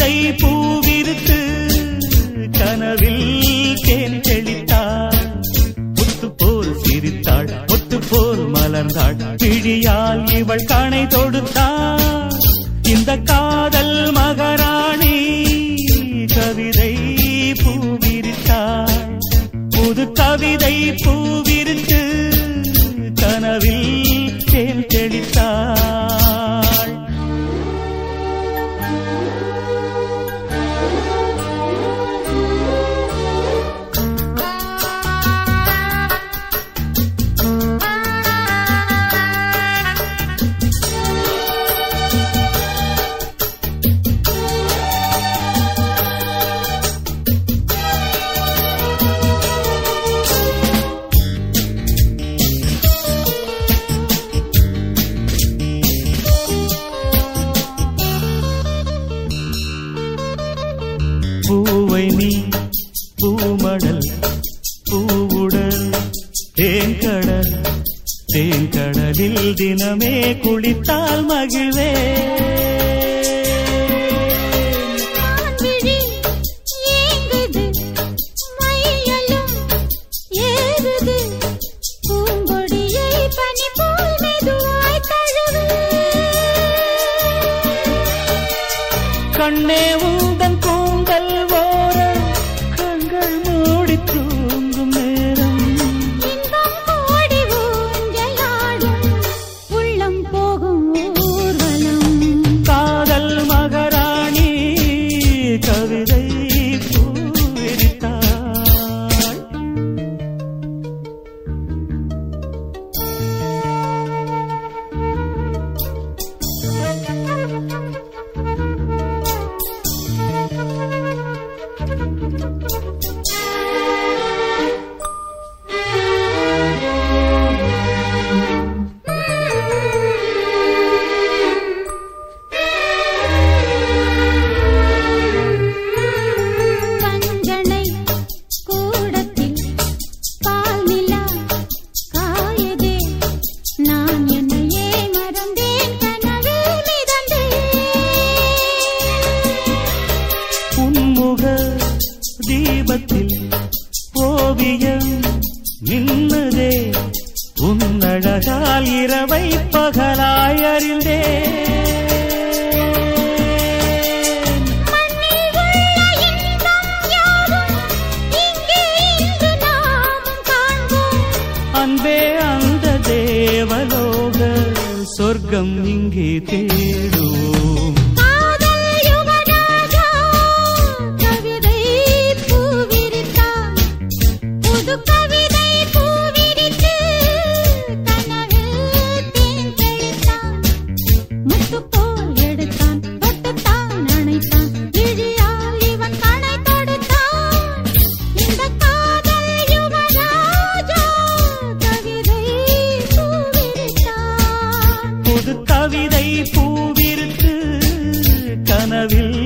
கழுதை பூவிருத்து கனவில் தேன் தெளித்தாள் முத்து போல் சிரித்தாள் முத்து போல் மலர்ந்தாள். கிழியால் இவள் கணை தொடுத்தாள். இந்த காதல் மகாராணி கவிதை பூவிருத்தாள். புது கவிதை பூவிருத்து கனவில் தேன் தெளித்தாள். பூவை நீ பூமடல் பூவுடல் தேன்கடல் தேன்கடலில் தினமே குளித்தால் மகிழ்வே. மான்விழி தீபத்தில் ஓவியம் நின்னதே. உன்னழகால் இரவை பகலாய் அறிந்தே அன்பே அந்த தேவலோக சொர்க்கம் இங்கே தேடும். கவிதை பூவிற்கு கனவில்